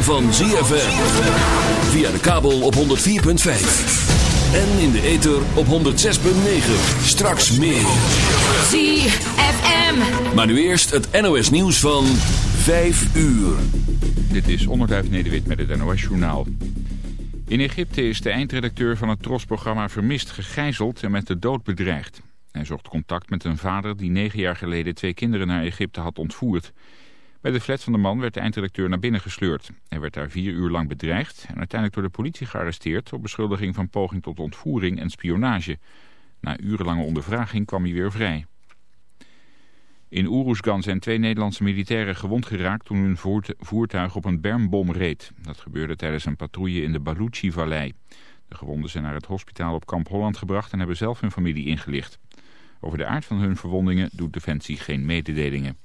Ritme van ZFM. Via de kabel op 104.5. En in de ether op 106.9. Straks meer. ZFM. Maar nu eerst het NOS nieuws van 5 uur. Dit is Onderduif Nederwit met het NOS Journaal. In Egypte is de eindredacteur van het TROS-programma vermist, gegijzeld en met de dood bedreigd. Hij zocht contact met een vader die negen jaar geleden twee kinderen naar Egypte had ontvoerd. Bij de flat van de man werd de eindredacteur naar binnen gesleurd. Hij werd daar vier uur lang bedreigd en uiteindelijk door de politie gearresteerd... op beschuldiging van poging tot ontvoering en spionage. Na urenlange ondervraging kwam hij weer vrij. In Oeroesgan zijn twee Nederlandse militairen gewond geraakt toen hun voertuig op een bermbom reed. Dat gebeurde tijdens een patrouille in de Baluchi-vallei. De gewonden zijn naar het hospitaal op Kamp Holland gebracht en hebben zelf hun familie ingelicht. Over de aard van hun verwondingen doet Defensie geen mededelingen.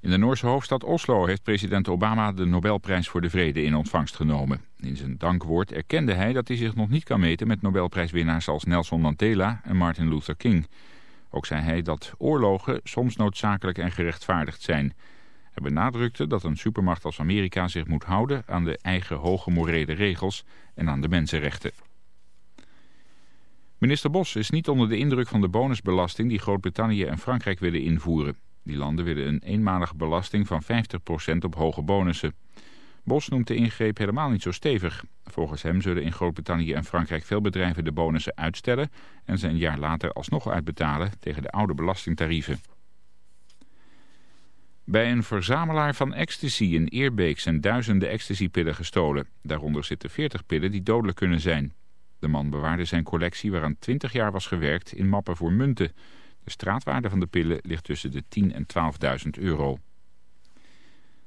In de Noorse hoofdstad Oslo heeft president Obama de Nobelprijs voor de Vrede in ontvangst genomen. In zijn dankwoord erkende hij dat hij zich nog niet kan meten met Nobelprijswinnaars als Nelson Mandela en Martin Luther King. Ook zei hij dat oorlogen soms noodzakelijk en gerechtvaardigd zijn. Hij benadrukte dat een supermacht als Amerika zich moet houden aan de eigen hoge morele regels en aan de mensenrechten. Minister Bos is niet onder de indruk van de bonusbelasting die Groot-Brittannië en Frankrijk willen invoeren. Die landen willen een eenmalige belasting van 50% op hoge bonussen. Bos noemt de ingreep helemaal niet zo stevig. Volgens hem zullen in Groot-Brittannië en Frankrijk veel bedrijven de bonussen uitstellen... en ze een jaar later alsnog uitbetalen tegen de oude belastingtarieven. Bij een verzamelaar van ecstasy in Eerbeek zijn duizenden ecstasypillen gestolen. Daaronder zitten 40 pillen die dodelijk kunnen zijn. De man bewaarde zijn collectie waaraan 20 jaar was gewerkt in mappen voor munten... De straatwaarde van de pillen ligt tussen de 10.000 en 12.000 euro.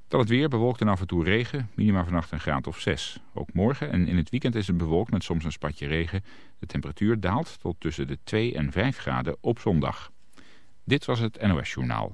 Dan het weer bewolkt en af en toe regen, minima vannacht een graad of 6. Ook morgen en in het weekend is het bewolkt met soms een spatje regen. De temperatuur daalt tot tussen de 2 en 5 graden op zondag. Dit was het NOS Journaal.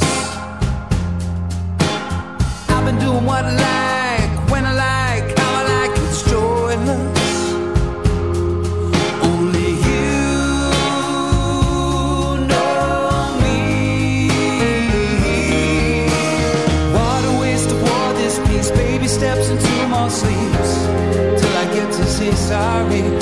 Sorry.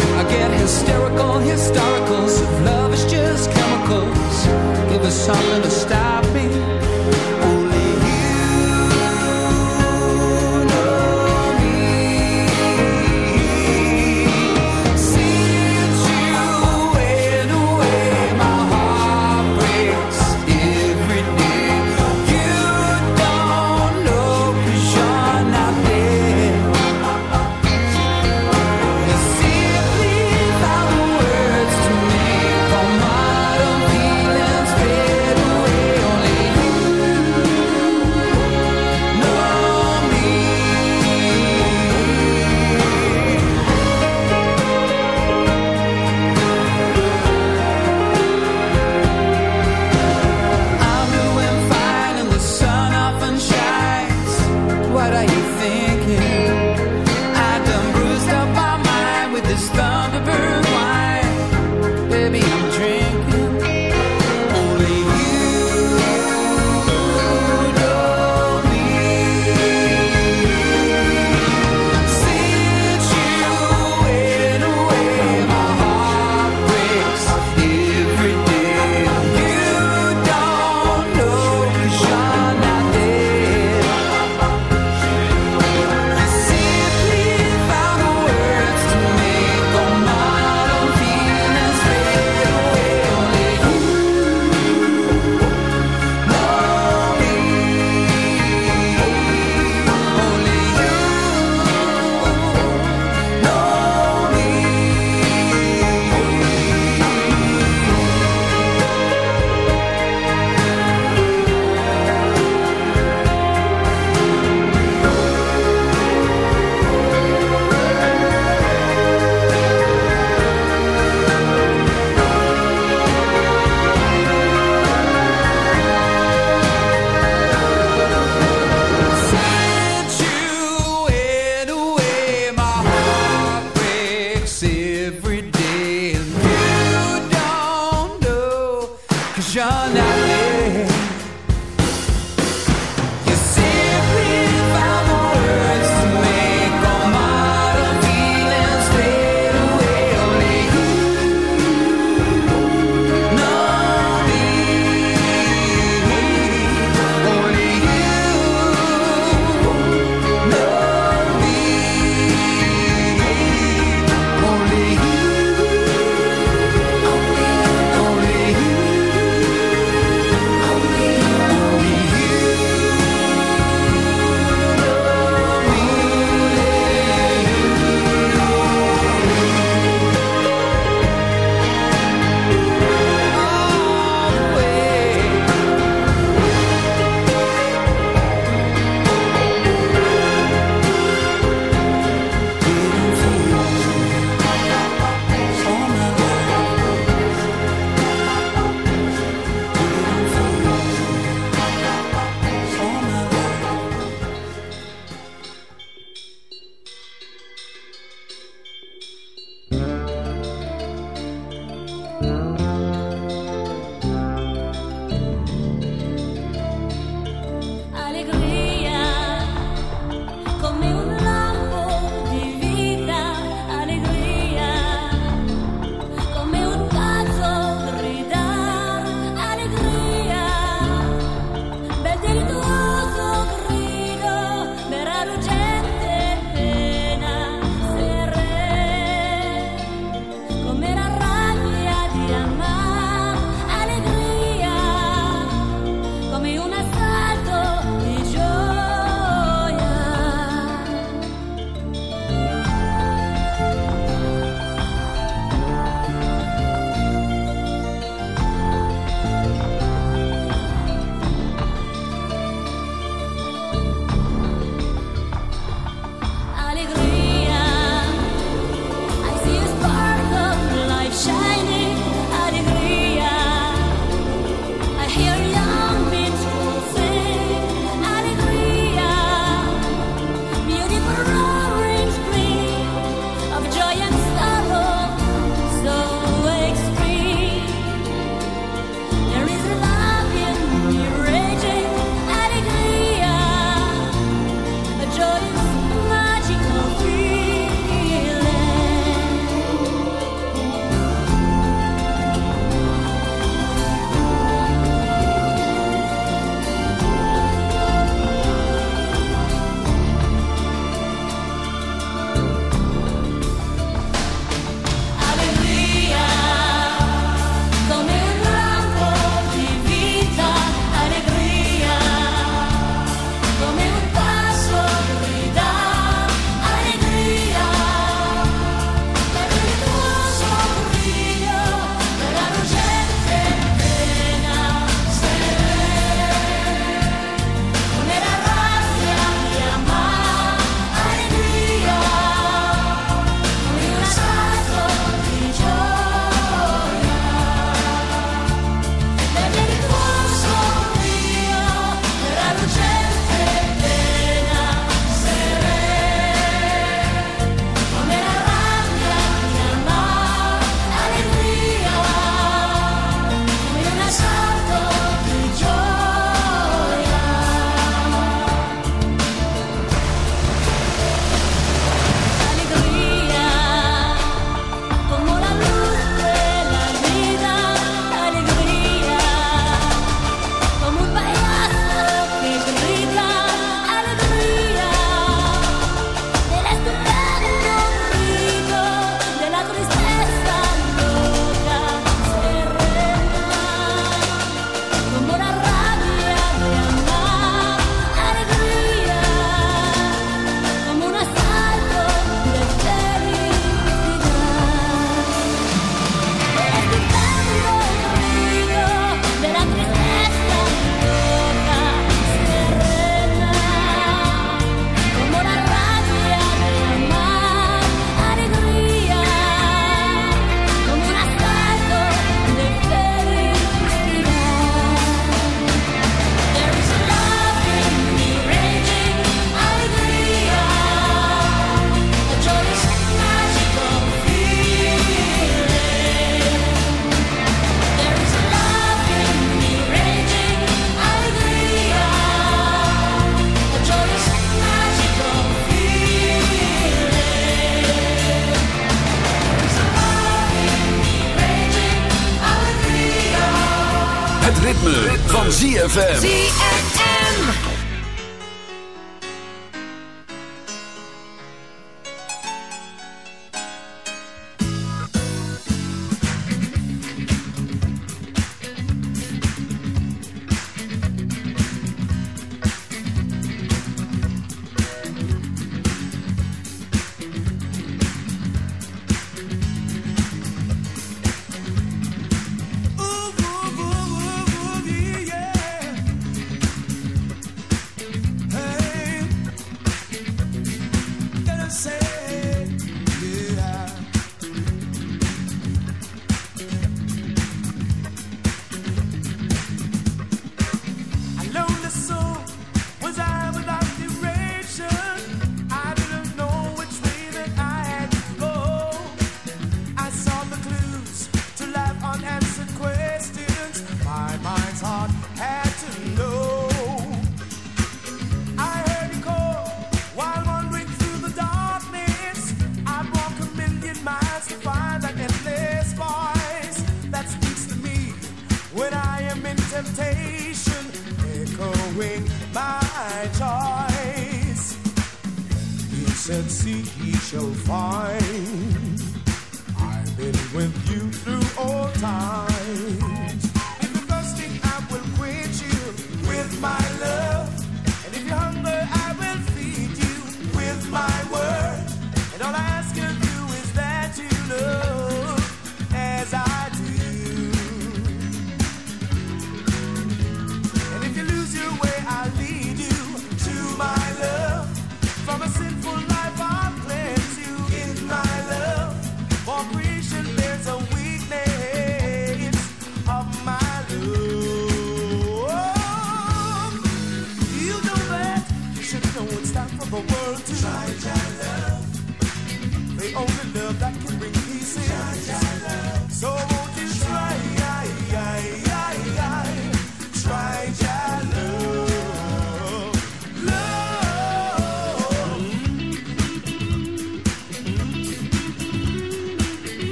Van ZFM.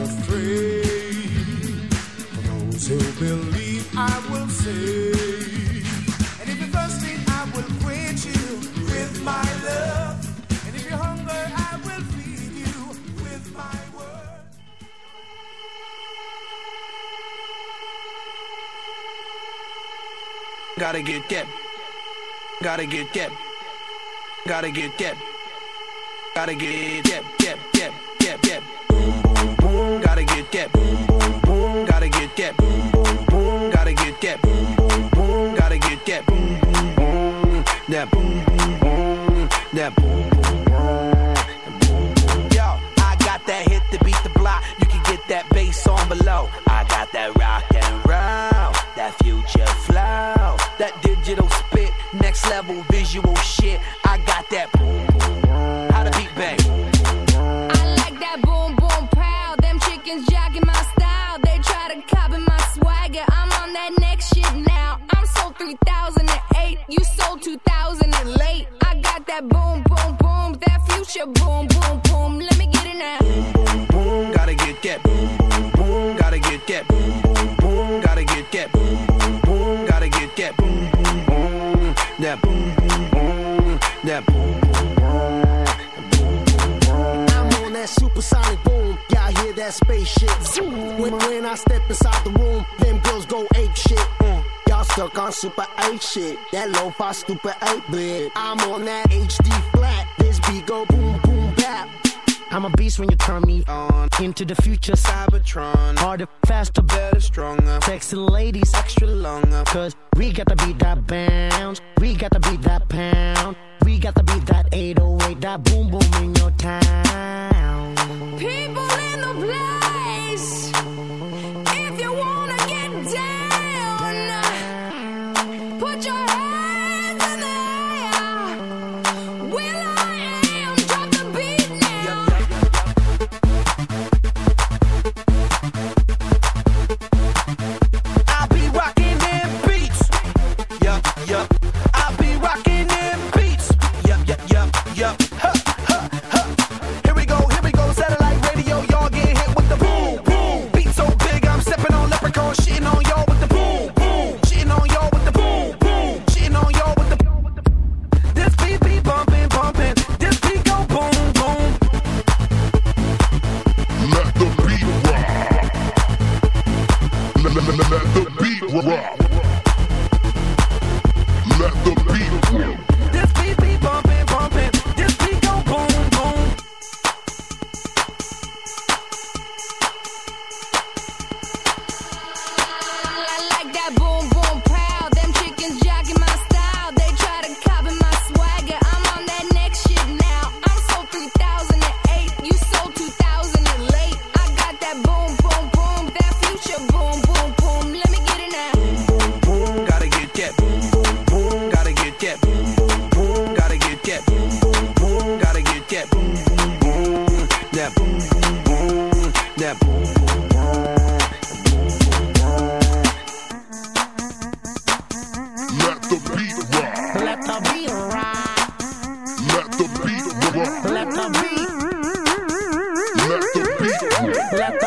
For those who believe, I will save. And if you're thirsty, I will quench you with my love. And if you're hungry, I will feed you with my word. Gotta get that. Gotta get that. Gotta get that. Gotta get that. Gotta get that. Boom. Boom. Boom. Gotta get that. Boom. Boom. Boom. Gotta get that. Boom. Boom. Boom. Gotta get that. Boom. Boom. Boom. That. Boom. Boom. Boom. That. Boom. Boom. Boom. Yo, I got that hit to beat the block. You can get that bass on below. I got that rock and roll. That future flow. That digital spit. Next level visual When I step inside the room, them girls go ape shit. Mm. Y'all stuck on super 8 shit. That low fi stupid 8 bit. I'm on that HD flat. This beat go boom, boom, bap. I'm a beast when you turn me on. Into the future, Cybertron. Harder, faster, better, stronger. Sexy ladies, extra longer. Cause we got to beat that bounce. We got to beat that pound. We got to beat that 808, that boom boom in your town. People in the black place if you wanna get down.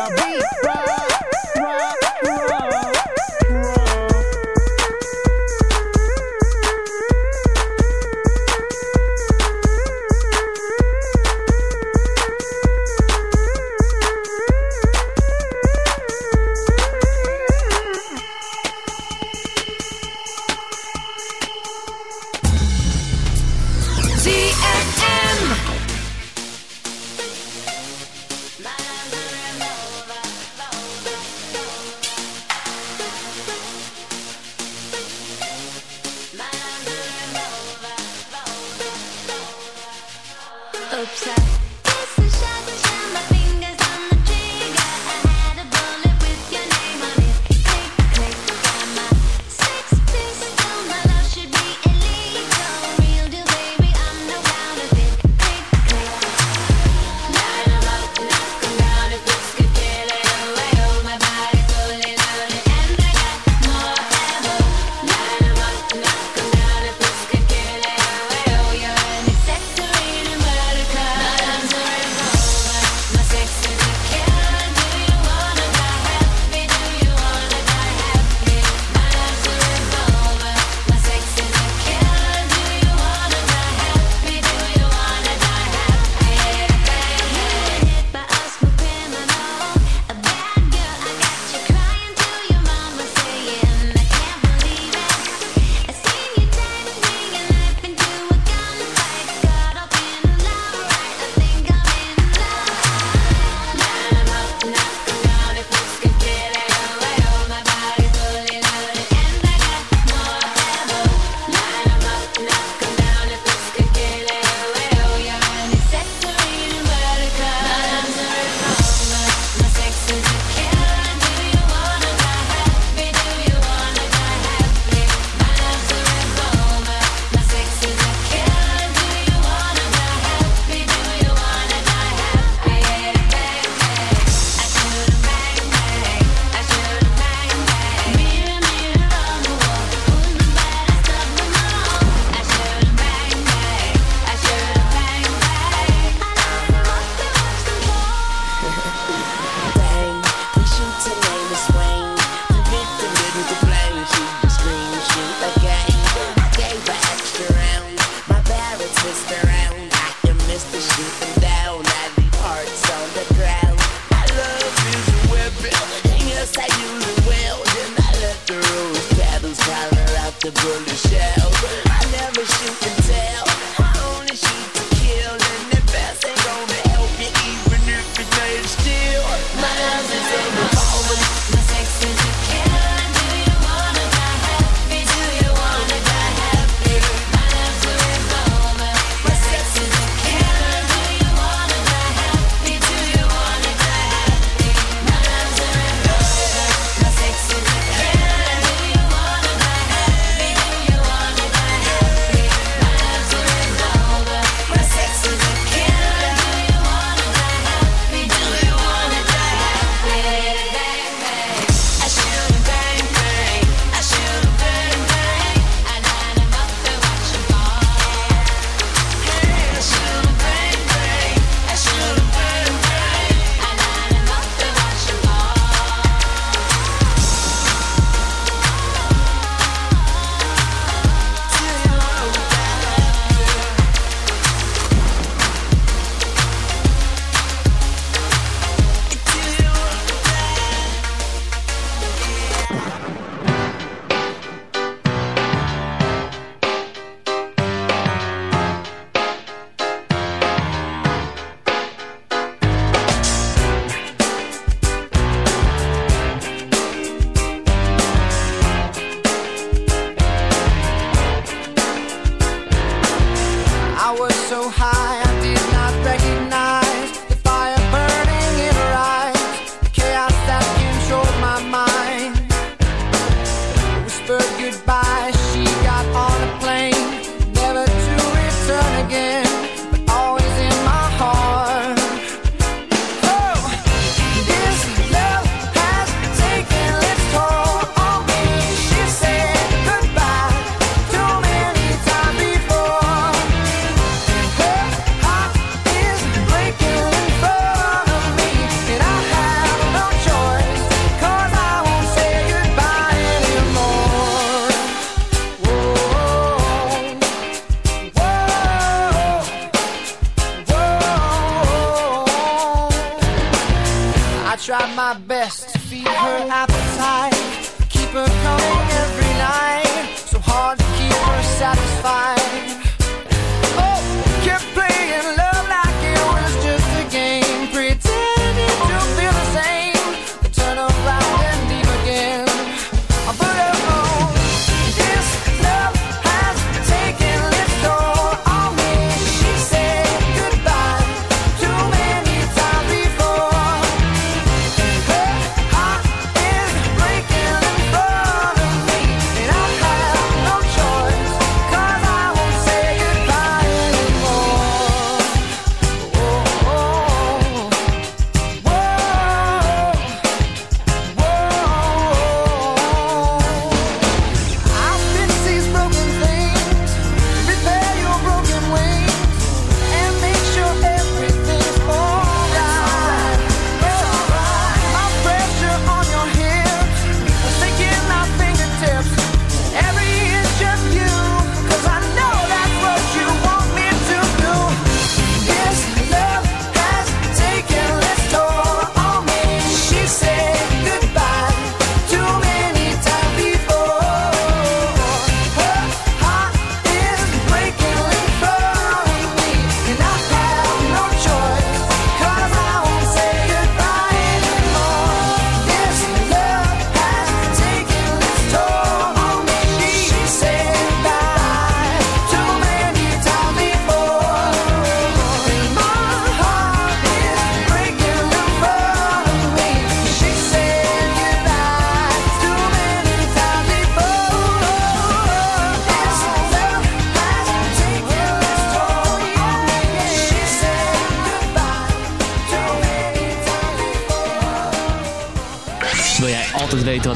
I'll.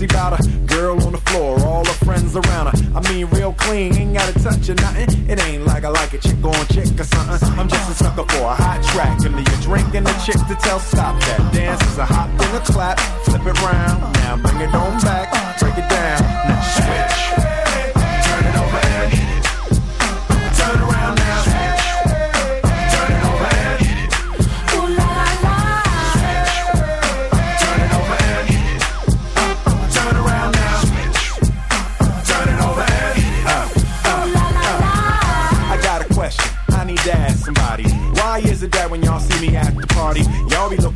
Sexy about a girl on the floor, all her friends around her. I mean, real clean, ain't gotta touch or nothing. It ain't like I like a chick on chick or something. I'm just a sucker for a hot track. And you're drinking a chick to tell stop that. Dance is a hop and a clap, flip it round. Now bring it on back, break it down.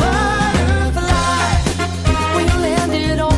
Butterfly, we landed on